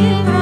you.